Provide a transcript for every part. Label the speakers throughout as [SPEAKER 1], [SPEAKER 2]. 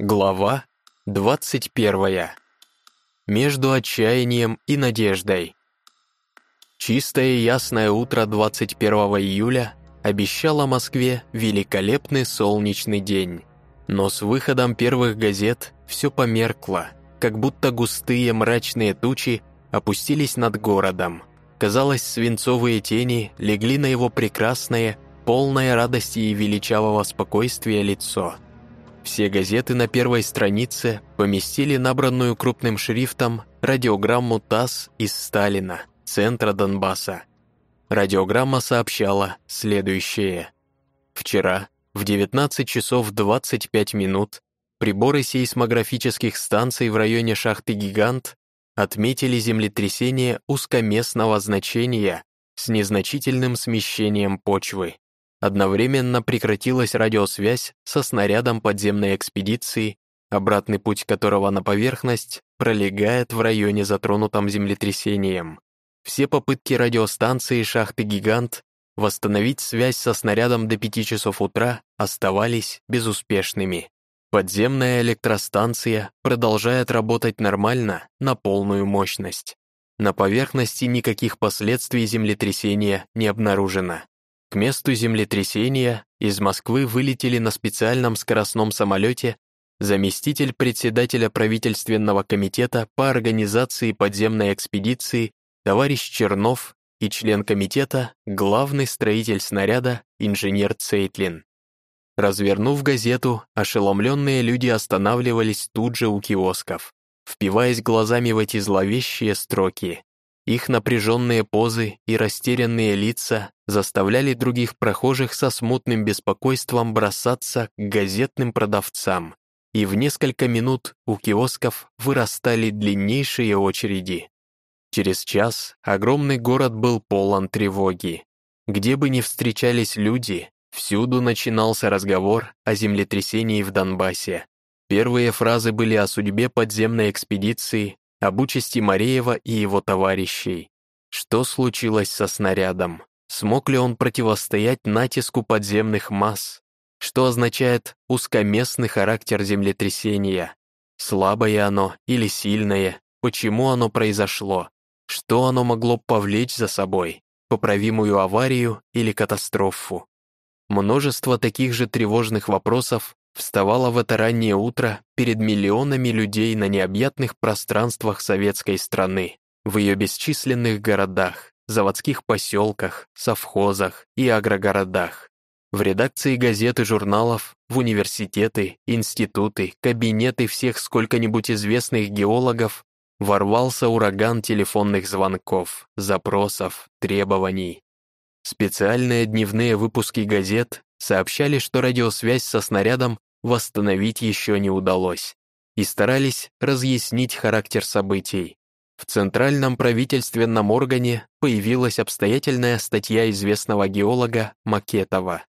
[SPEAKER 1] Глава 21. Между отчаянием и надеждой. Чистое и ясное утро 21 июля обещало Москве великолепный солнечный день. Но с выходом первых газет все померкло, как будто густые мрачные тучи опустились над городом. Казалось, свинцовые тени легли на его прекрасное, полное радости и величавого спокойствия лицо – все газеты на первой странице поместили набранную крупным шрифтом радиограмму ТАСС из Сталина, центра Донбасса. Радиограмма сообщала следующее. Вчера в 19 часов 25 минут приборы сейсмографических станций в районе шахты «Гигант» отметили землетрясение узкоместного значения с незначительным смещением почвы. Одновременно прекратилась радиосвязь со снарядом подземной экспедиции, обратный путь которого на поверхность пролегает в районе, затронутом землетрясением. Все попытки радиостанции «Шахты Гигант» восстановить связь со снарядом до 5 часов утра оставались безуспешными. Подземная электростанция продолжает работать нормально на полную мощность. На поверхности никаких последствий землетрясения не обнаружено. К месту землетрясения из Москвы вылетели на специальном скоростном самолете заместитель председателя правительственного комитета по организации подземной экспедиции товарищ Чернов и член комитета, главный строитель снаряда, инженер Цейтлин. Развернув газету, ошеломленные люди останавливались тут же у киосков, впиваясь глазами в эти зловещие строки. Их напряженные позы и растерянные лица заставляли других прохожих со смутным беспокойством бросаться к газетным продавцам, и в несколько минут у киосков вырастали длиннейшие очереди. Через час огромный город был полон тревоги. Где бы ни встречались люди, всюду начинался разговор о землетрясении в Донбассе. Первые фразы были о судьбе подземной экспедиции, об участи Мареева и его товарищей. Что случилось со снарядом? Смог ли он противостоять натиску подземных масс? Что означает узкоместный характер землетрясения? Слабое оно или сильное? Почему оно произошло? Что оно могло повлечь за собой? Поправимую аварию или катастрофу? Множество таких же тревожных вопросов вставала в это раннее утро перед миллионами людей на необъятных пространствах советской страны, в ее бесчисленных городах, заводских поселках, совхозах и агрогородах, в редакции газет и журналов, в университеты, институты, кабинеты всех сколько-нибудь известных геологов ворвался ураган телефонных звонков, запросов, требований. Специальные дневные выпуски газет сообщали, что радиосвязь со снарядом восстановить еще не удалось, и старались разъяснить характер событий. В Центральном правительственном органе появилась обстоятельная статья известного геолога Макетова.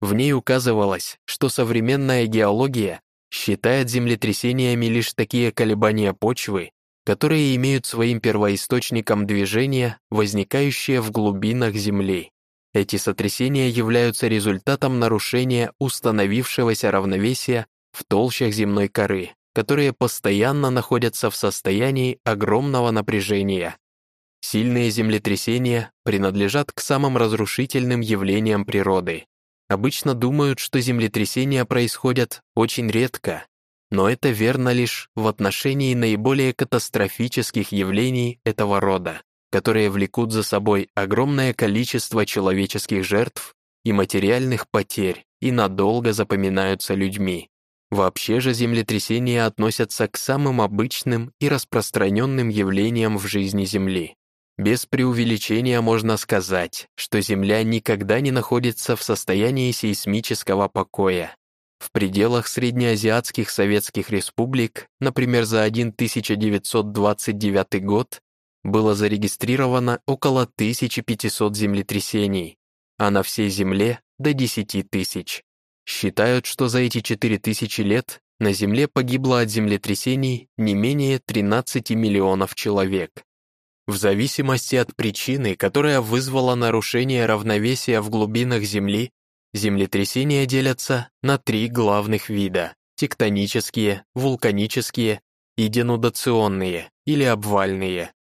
[SPEAKER 1] В ней указывалось, что современная геология считает землетрясениями лишь такие колебания почвы, которые имеют своим первоисточником движения, возникающее в глубинах Земли. Эти сотрясения являются результатом нарушения установившегося равновесия в толщах земной коры, которые постоянно находятся в состоянии огромного напряжения. Сильные землетрясения принадлежат к самым разрушительным явлениям природы. Обычно думают, что землетрясения происходят очень редко, но это верно лишь в отношении наиболее катастрофических явлений этого рода которые влекут за собой огромное количество человеческих жертв и материальных потерь и надолго запоминаются людьми. Вообще же землетрясения относятся к самым обычным и распространенным явлениям в жизни Земли. Без преувеличения можно сказать, что Земля никогда не находится в состоянии сейсмического покоя. В пределах среднеазиатских советских республик, например, за 1929 год, было зарегистрировано около 1500 землетрясений, а на всей Земле до 10 тысяч. Считают, что за эти 4000 лет на Земле погибло от землетрясений не менее 13 миллионов человек. В зависимости от причины, которая вызвала нарушение равновесия в глубинах Земли, землетрясения делятся на три главных вида – тектонические, вулканические и денудационные или обвальные.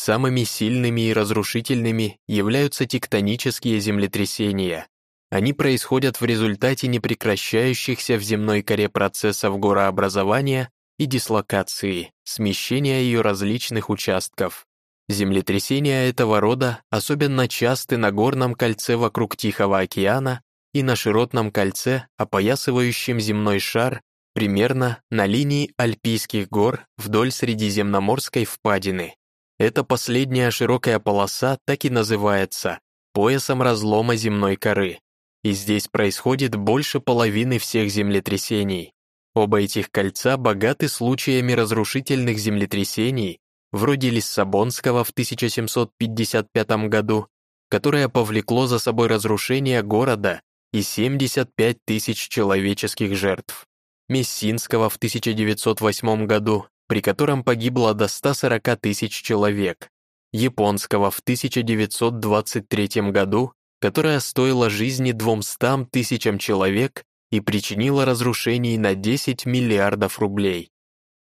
[SPEAKER 1] Самыми сильными и разрушительными являются тектонические землетрясения. Они происходят в результате непрекращающихся в земной коре процессов горообразования и дислокации, смещения ее различных участков. Землетрясения этого рода особенно часты на горном кольце вокруг Тихого океана и на широтном кольце, опоясывающем земной шар, примерно на линии Альпийских гор вдоль Средиземноморской впадины. Эта последняя широкая полоса так и называется поясом разлома земной коры. И здесь происходит больше половины всех землетрясений. Оба этих кольца богаты случаями разрушительных землетрясений, вроде Лиссабонского в 1755 году, которое повлекло за собой разрушение города и 75 тысяч человеческих жертв. Мессинского в 1908 году, при котором погибло до 140 тысяч человек, японского в 1923 году, которая стоила жизни 200 тысячам человек и причинила разрушений на 10 миллиардов рублей.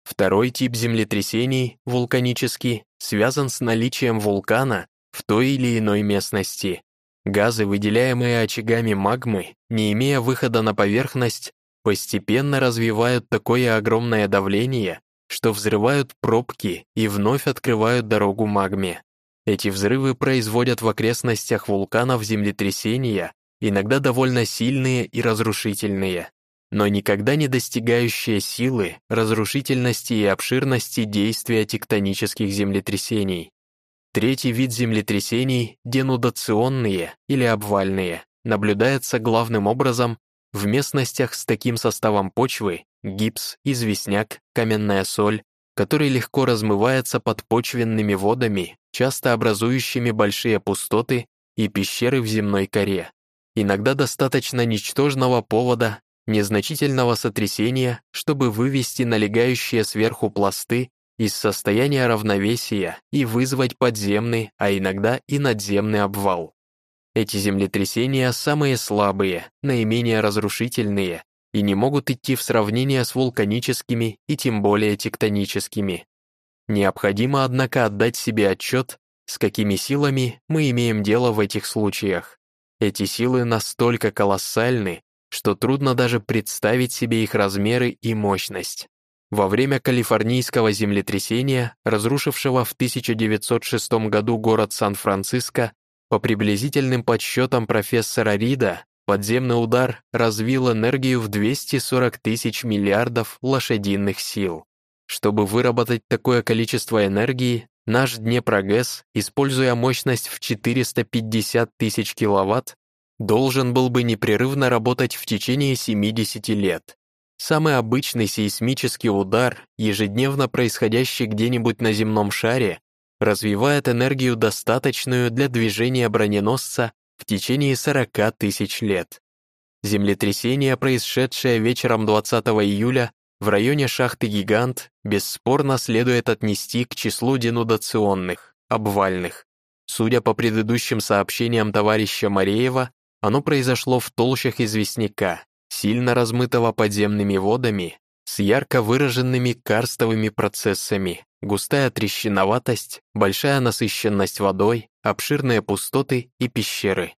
[SPEAKER 1] Второй тип землетрясений, вулканический, связан с наличием вулкана в той или иной местности. Газы, выделяемые очагами магмы, не имея выхода на поверхность, постепенно развивают такое огромное давление, что взрывают пробки и вновь открывают дорогу магме. Эти взрывы производят в окрестностях вулканов землетрясения, иногда довольно сильные и разрушительные, но никогда не достигающие силы, разрушительности и обширности действия тектонических землетрясений. Третий вид землетрясений, денудационные или обвальные, наблюдается главным образом в местностях с таким составом почвы гипс, известняк, каменная соль, который легко размывается под почвенными водами, часто образующими большие пустоты и пещеры в земной коре. Иногда достаточно ничтожного повода, незначительного сотрясения, чтобы вывести налегающие сверху пласты из состояния равновесия и вызвать подземный, а иногда и надземный обвал. Эти землетрясения самые слабые, наименее разрушительные и не могут идти в сравнение с вулканическими и тем более тектоническими. Необходимо, однако, отдать себе отчет, с какими силами мы имеем дело в этих случаях. Эти силы настолько колоссальны, что трудно даже представить себе их размеры и мощность. Во время калифорнийского землетрясения, разрушившего в 1906 году город Сан-Франциско, по приблизительным подсчетам профессора Рида, подземный удар развил энергию в 240 тысяч миллиардов лошадиных сил. Чтобы выработать такое количество энергии, наш Днепрогэс, используя мощность в 450 тысяч киловатт, должен был бы непрерывно работать в течение 70 лет. Самый обычный сейсмический удар, ежедневно происходящий где-нибудь на земном шаре, развивает энергию, достаточную для движения броненосца в течение 40 тысяч лет. Землетрясение, происшедшее вечером 20 июля в районе шахты «Гигант», бесспорно следует отнести к числу денудационных, обвальных. Судя по предыдущим сообщениям товарища Мареева, оно произошло в толщах известняка, сильно размытого подземными водами, с ярко выраженными карстовыми процессами, густая трещиноватость, большая насыщенность водой, обширные пустоты и пещеры.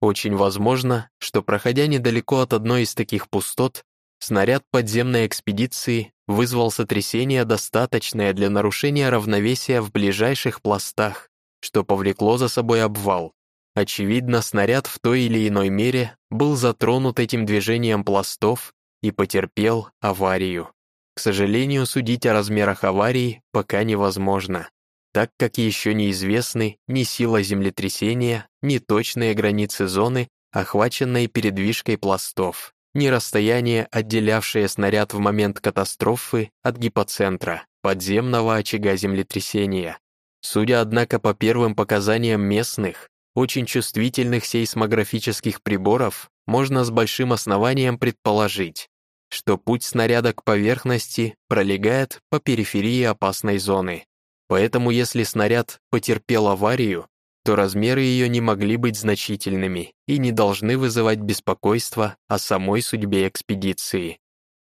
[SPEAKER 1] Очень возможно, что проходя недалеко от одной из таких пустот, снаряд подземной экспедиции вызвал сотрясение, достаточное для нарушения равновесия в ближайших пластах, что повлекло за собой обвал. Очевидно, снаряд в той или иной мере был затронут этим движением пластов и потерпел аварию. К сожалению, судить о размерах аварии пока невозможно, так как еще неизвестны ни сила землетрясения, ни точные границы зоны, охваченной передвижкой пластов, ни расстояние, отделявшее снаряд в момент катастрофы от гипоцентра, подземного очага землетрясения. Судя, однако, по первым показаниям местных, очень чувствительных сейсмографических приборов, можно с большим основанием предположить, что путь снаряда к поверхности пролегает по периферии опасной зоны. Поэтому если снаряд потерпел аварию, то размеры ее не могли быть значительными и не должны вызывать беспокойства о самой судьбе экспедиции.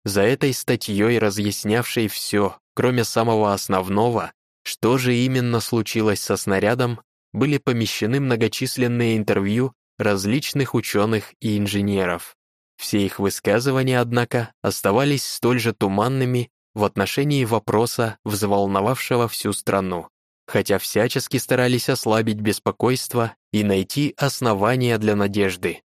[SPEAKER 1] За этой статьей, разъяснявшей все, кроме самого основного, что же именно случилось со снарядом, были помещены многочисленные интервью различных ученых и инженеров. Все их высказывания, однако, оставались столь же туманными в отношении вопроса, взволновавшего всю страну, хотя всячески старались ослабить беспокойство и найти основания для надежды.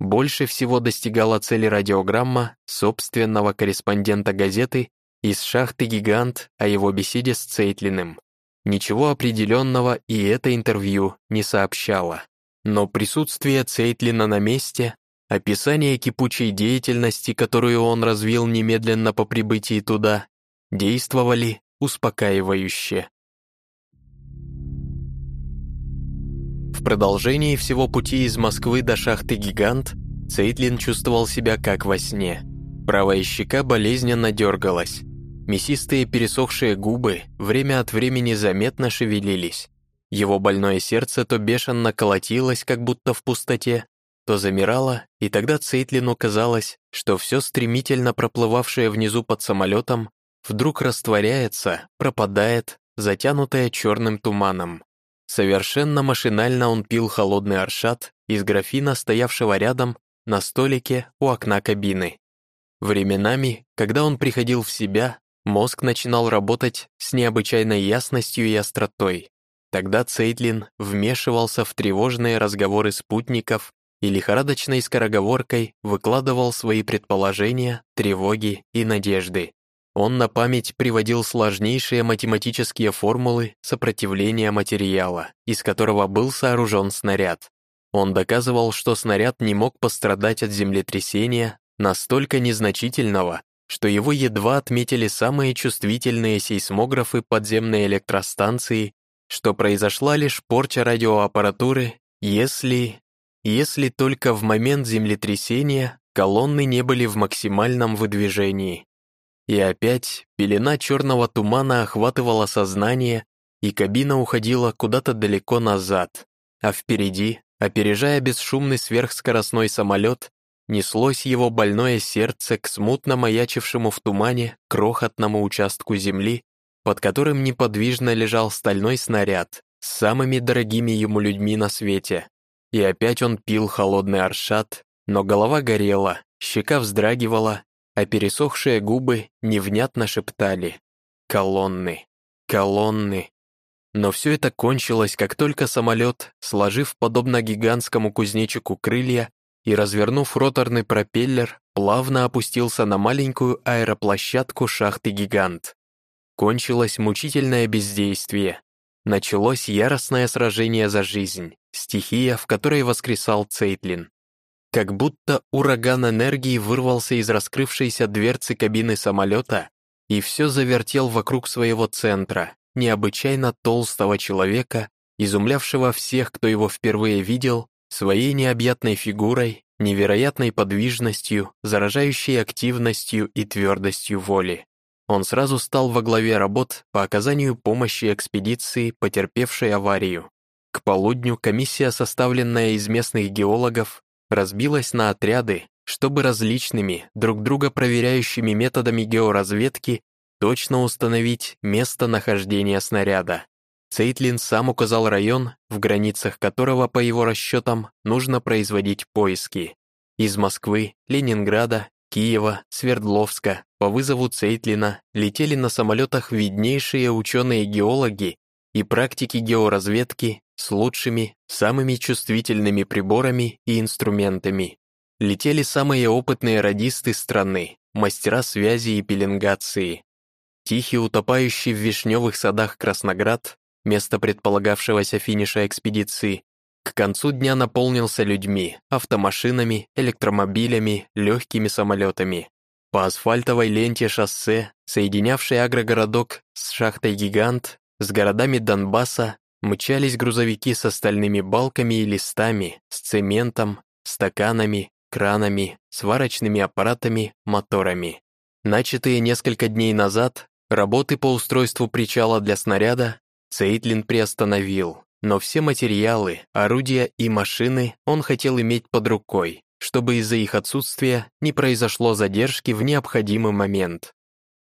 [SPEAKER 1] Больше всего достигала цели радиограмма собственного корреспондента газеты из шахты «Гигант» о его беседе с Цейтлиным. Ничего определенного и это интервью не сообщало. Но присутствие Цейтлина на месте, описание кипучей деятельности, которую он развил немедленно по прибытии туда, действовали успокаивающе. В продолжении всего пути из Москвы до шахты «Гигант» Цейтлин чувствовал себя как во сне. Правая щека болезненно дергалась. Мясистые пересохшие губы время от времени заметно шевелились. Его больное сердце то бешено колотилось, как будто в пустоте, то замирало, и тогда Цейтлину казалось, что все стремительно проплывавшее внизу под самолетом вдруг растворяется, пропадает, затянутое черным туманом. Совершенно машинально он пил холодный аршат из графина, стоявшего рядом на столике у окна кабины. Временами, когда он приходил в себя, мозг начинал работать с необычайной ясностью и остротой. Тогда Цейтлин вмешивался в тревожные разговоры спутников и лихорадочной скороговоркой выкладывал свои предположения, тревоги и надежды. Он на память приводил сложнейшие математические формулы сопротивления материала, из которого был сооружен снаряд. Он доказывал, что снаряд не мог пострадать от землетрясения настолько незначительного, что его едва отметили самые чувствительные сейсмографы подземной электростанции что произошла лишь порча радиоаппаратуры, если... если только в момент землетрясения колонны не были в максимальном выдвижении. И опять пелена черного тумана охватывала сознание, и кабина уходила куда-то далеко назад, а впереди, опережая бесшумный сверхскоростной самолет, неслось его больное сердце к смутно маячившему в тумане крохотному участку земли, под которым неподвижно лежал стальной снаряд с самыми дорогими ему людьми на свете. И опять он пил холодный аршат, но голова горела, щека вздрагивала, а пересохшие губы невнятно шептали «Колонны! Колонны!». Но все это кончилось, как только самолет, сложив подобно гигантскому кузнечику крылья и развернув роторный пропеллер, плавно опустился на маленькую аэроплощадку шахты «Гигант». Кончилось мучительное бездействие. Началось яростное сражение за жизнь, стихия, в которой воскресал Цейтлин. Как будто ураган энергии вырвался из раскрывшейся дверцы кабины самолета и все завертел вокруг своего центра, необычайно толстого человека, изумлявшего всех, кто его впервые видел, своей необъятной фигурой, невероятной подвижностью, заражающей активностью и твердостью воли. Он сразу стал во главе работ по оказанию помощи экспедиции, потерпевшей аварию. К полудню комиссия, составленная из местных геологов, разбилась на отряды, чтобы различными, друг друга проверяющими методами георазведки точно установить место нахождения снаряда. Цейтлин сам указал район, в границах которого, по его расчетам, нужно производить поиски. Из Москвы, Ленинграда, Киева, Свердловска по вызову Цейтлина летели на самолетах виднейшие ученые-геологи и практики георазведки с лучшими, самыми чувствительными приборами и инструментами. Летели самые опытные радисты страны, мастера связи и пеленгации. Тихий утопающий в вишневых садах Красноград, место предполагавшегося финиша экспедиции, к концу дня наполнился людьми, автомашинами, электромобилями, легкими самолетами. По асфальтовой ленте шоссе, соединявшей агрогородок с шахтой «Гигант», с городами Донбасса, мчались грузовики с остальными балками и листами, с цементом, стаканами, кранами, сварочными аппаратами, моторами. Начатые несколько дней назад, работы по устройству причала для снаряда Цейтлин приостановил, но все материалы, орудия и машины он хотел иметь под рукой, чтобы из-за их отсутствия не произошло задержки в необходимый момент.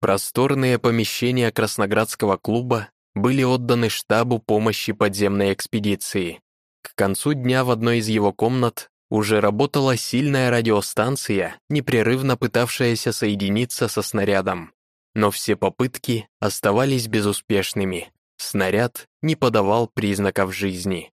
[SPEAKER 1] Просторные помещения Красноградского клуба были отданы штабу помощи подземной экспедиции. К концу дня в одной из его комнат уже работала сильная радиостанция, непрерывно пытавшаяся соединиться со снарядом. Но все попытки оставались безуспешными. Снаряд не подавал признаков жизни.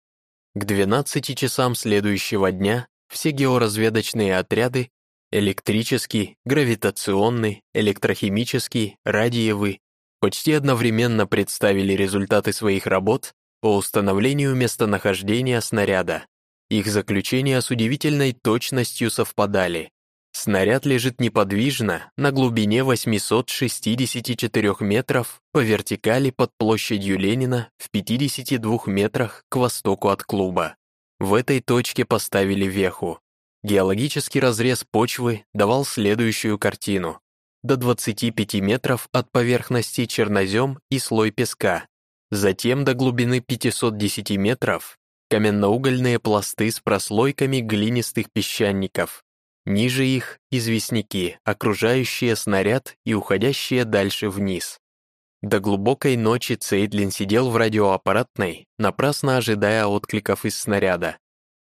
[SPEAKER 1] К 12 часам следующего дня все георазведочные отряды электрический, гравитационный, электрохимический, радиевый почти одновременно представили результаты своих работ по установлению местонахождения снаряда. Их заключения с удивительной точностью совпадали. Снаряд лежит неподвижно на глубине 864 метров по вертикали под площадью Ленина в 52 метрах к востоку от клуба. В этой точке поставили веху. Геологический разрез почвы давал следующую картину. До 25 метров от поверхности чернозем и слой песка. Затем до глубины 510 метров каменноугольные пласты с прослойками глинистых песчаников. Ниже их — известняки, окружающие снаряд и уходящие дальше вниз. До глубокой ночи Цейдлин сидел в радиоаппаратной, напрасно ожидая откликов из снаряда.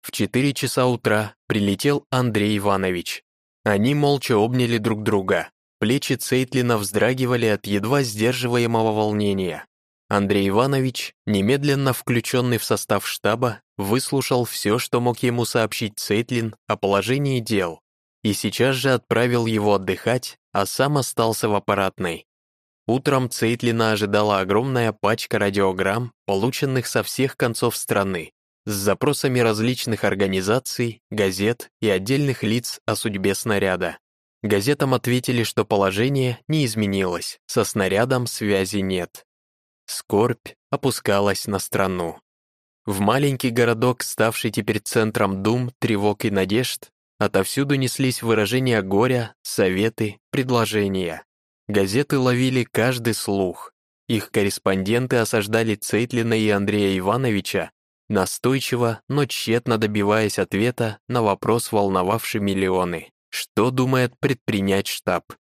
[SPEAKER 1] В 4 часа утра прилетел Андрей Иванович. Они молча обняли друг друга. Плечи Цейтлина вздрагивали от едва сдерживаемого волнения. Андрей Иванович, немедленно включенный в состав штаба, выслушал все, что мог ему сообщить Цейтлин о положении дел, и сейчас же отправил его отдыхать, а сам остался в аппаратной. Утром Цейтлина ожидала огромная пачка радиограмм, полученных со всех концов страны, с запросами различных организаций, газет и отдельных лиц о судьбе снаряда. Газетам ответили, что положение не изменилось, со снарядом связи нет. Скорбь опускалась на страну. В маленький городок, ставший теперь центром дум, тревог и надежд, отовсюду неслись выражения горя, советы, предложения. Газеты ловили каждый слух. Их корреспонденты осаждали Цейтлина и Андрея Ивановича, настойчиво, но тщетно добиваясь ответа на вопрос, волновавший миллионы. Что думает предпринять штаб?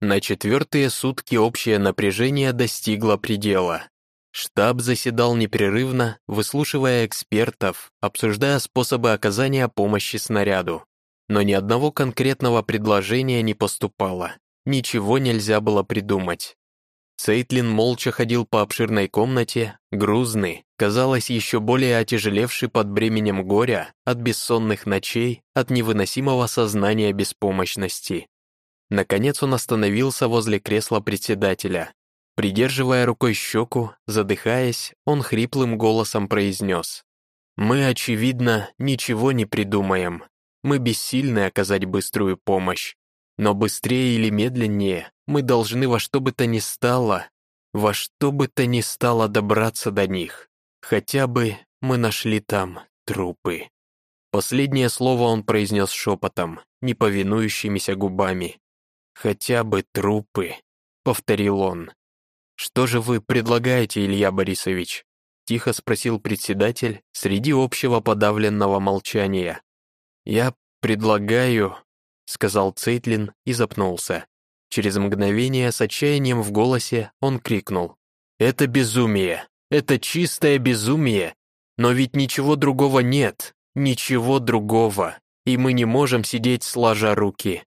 [SPEAKER 1] На четвертые сутки общее напряжение достигло предела. Штаб заседал непрерывно, выслушивая экспертов, обсуждая способы оказания помощи снаряду. Но ни одного конкретного предложения не поступало. Ничего нельзя было придумать. Цейтлин молча ходил по обширной комнате, грузный, казалось, еще более отяжелевший под бременем горя, от бессонных ночей, от невыносимого сознания беспомощности. Наконец он остановился возле кресла председателя. Придерживая рукой щеку, задыхаясь, он хриплым голосом произнес. «Мы, очевидно, ничего не придумаем. Мы бессильны оказать быструю помощь. Но быстрее или медленнее мы должны во что бы то ни стало, во что бы то ни стало добраться до них. Хотя бы мы нашли там трупы». Последнее слово он произнес шепотом, неповинующимися губами. «Хотя бы трупы», — повторил он. «Что же вы предлагаете, Илья Борисович?» — тихо спросил председатель среди общего подавленного молчания. «Я предлагаю...» — сказал Цейтлин и запнулся. Через мгновение с отчаянием в голосе он крикнул. «Это безумие! Это чистое безумие! Но ведь ничего другого нет! Ничего другого! И мы не можем сидеть сложа руки!»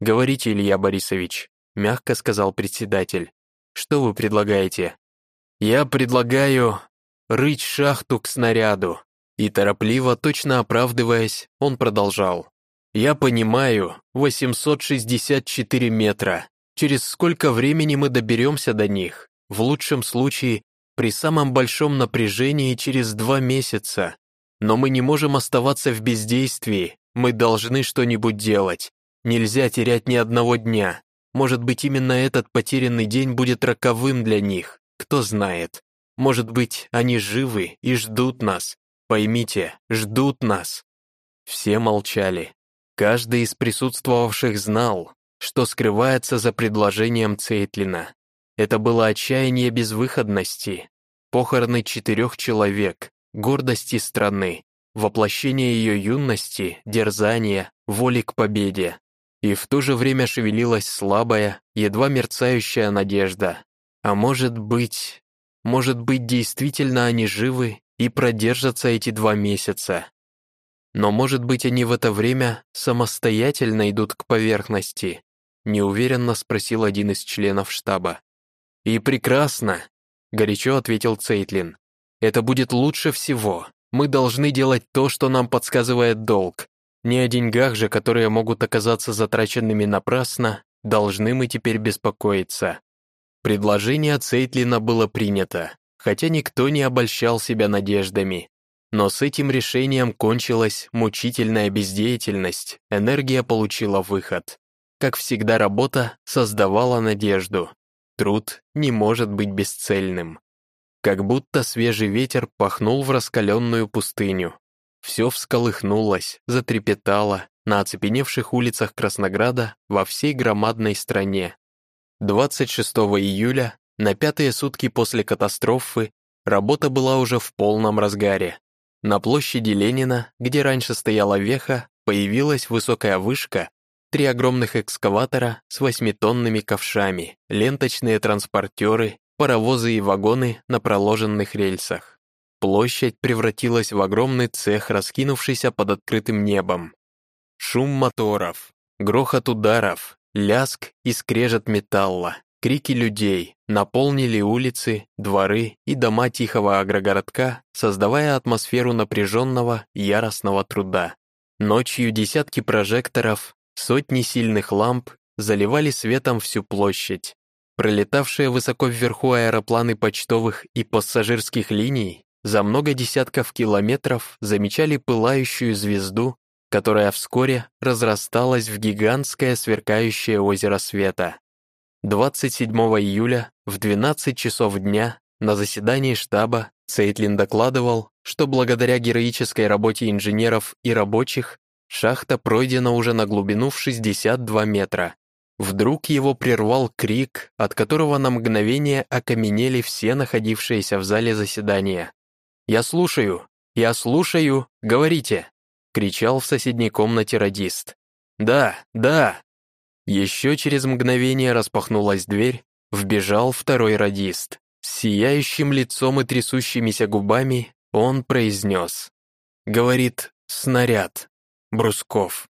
[SPEAKER 1] «Говорите, Илья Борисович», — мягко сказал председатель. Что вы предлагаете? Я предлагаю рыть шахту к снаряду. И торопливо, точно оправдываясь, он продолжал. Я понимаю, 864 метра. Через сколько времени мы доберемся до них? В лучшем случае, при самом большом напряжении через два месяца. Но мы не можем оставаться в бездействии, мы должны что-нибудь делать. Нельзя терять ни одного дня. Может быть, именно этот потерянный день будет роковым для них, кто знает. Может быть, они живы и ждут нас. Поймите, ждут нас. Все молчали. Каждый из присутствовавших знал, что скрывается за предложением Цейтлина. Это было отчаяние безвыходности, похороны четырех человек, гордости страны, воплощение ее юности, дерзания, воли к победе. И в то же время шевелилась слабая, едва мерцающая надежда. А может быть... Может быть, действительно они живы и продержатся эти два месяца. Но может быть, они в это время самостоятельно идут к поверхности? Неуверенно спросил один из членов штаба. «И прекрасно», — горячо ответил Цейтлин. «Это будет лучше всего. Мы должны делать то, что нам подсказывает долг. Не о деньгах же, которые могут оказаться затраченными напрасно, должны мы теперь беспокоиться». Предложение Цейтлина было принято, хотя никто не обольщал себя надеждами. Но с этим решением кончилась мучительная бездеятельность, энергия получила выход. Как всегда, работа создавала надежду. Труд не может быть бесцельным. Как будто свежий ветер пахнул в раскаленную пустыню. Все всколыхнулось, затрепетало на оцепеневших улицах Краснограда во всей громадной стране. 26 июля, на пятые сутки после катастрофы, работа была уже в полном разгаре. На площади Ленина, где раньше стояла веха, появилась высокая вышка Три огромных экскаватора с восьмитонными ковшами, ленточные транспортеры, паровозы и вагоны на проложенных рельсах. Площадь превратилась в огромный цех, раскинувшийся под открытым небом. Шум моторов, грохот ударов, ляск и скрежет металла, крики людей наполнили улицы, дворы и дома тихого агрогородка, создавая атмосферу напряженного, яростного труда. Ночью десятки прожекторов, Сотни сильных ламп заливали светом всю площадь. Пролетавшие высоко вверху аэропланы почтовых и пассажирских линий за много десятков километров замечали пылающую звезду, которая вскоре разрасталась в гигантское сверкающее озеро света. 27 июля в 12 часов дня на заседании штаба Цейтлин докладывал, что благодаря героической работе инженеров и рабочих Шахта пройдена уже на глубину в 62 метра. Вдруг его прервал крик, от которого на мгновение окаменели все находившиеся в зале заседания. «Я слушаю! Я слушаю! Говорите!» — кричал в соседней комнате радист. «Да, да!» Еще через мгновение распахнулась дверь, вбежал второй радист. С сияющим лицом и трясущимися губами он произнес. Говорит, снаряд. Брусков.